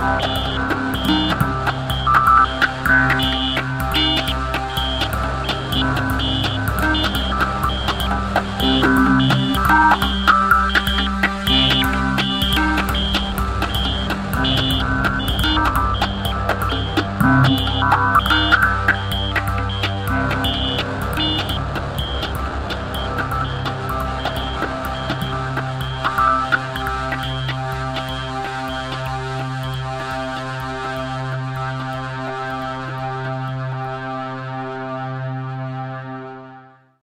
Musik